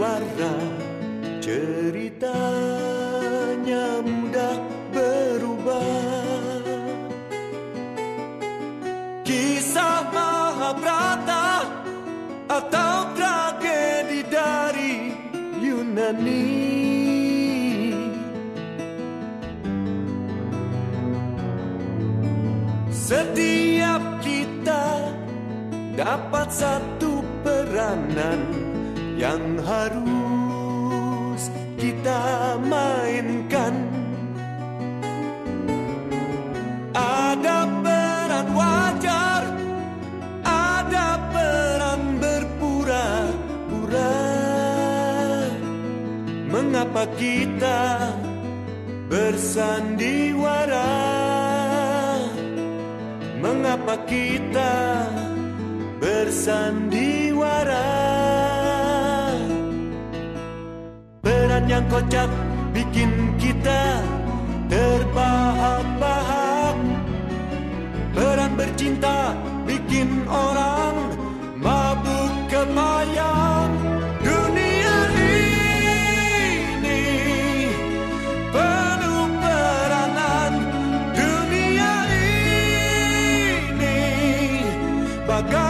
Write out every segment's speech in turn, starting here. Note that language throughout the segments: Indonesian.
warna ceritanya mudah berubah. Kisah Mahabharata atau tragedi dari Yunani. Setiap kita dapat satu peranan yang harus kita mainkan. Ada peran wajar, ada peran berpura-pura. Mengapa kita bersandiwara? Mengapa kita bersandiwara? Kocak bikin kita terbahak-bahak Peran bercinta bikin orang mabuk kemayang Dunia ini penuh peranan. Dunia ini bagaikan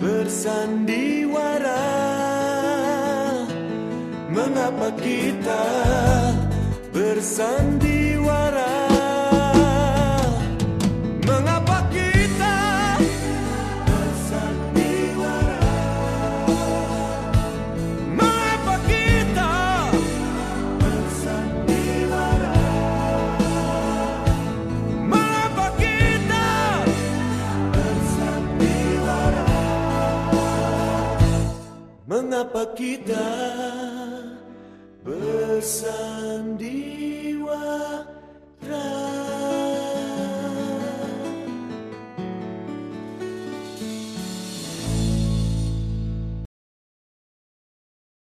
bersandiwara. Mengapa kita bersandiwara Mengapa kita bersandiwara?